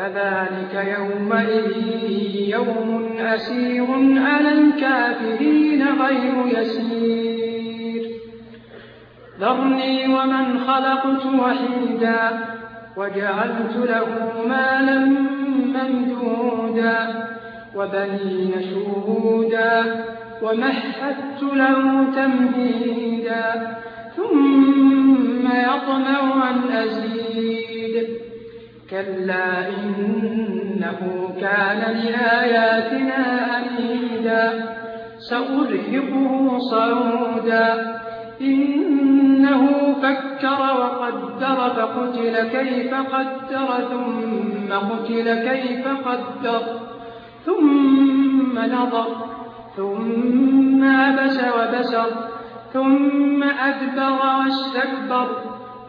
فذلك يومئذ يوم أسير على الكافرين غير يسير. ذرني ومن خلقت وحيدا وجعلت له مالا ممدودا وبنين شهودا ومهدت له تمهيدا ثم يطمع أن أزيد. كلا إنه كان لآياتنا أميدا. سأرهقه صعودا إنه فكر وقدر فقتل كيف قدر ثم قتل كيف قدر ثم نظر ثم عبس وبسر ثم أدبر وأستكبر.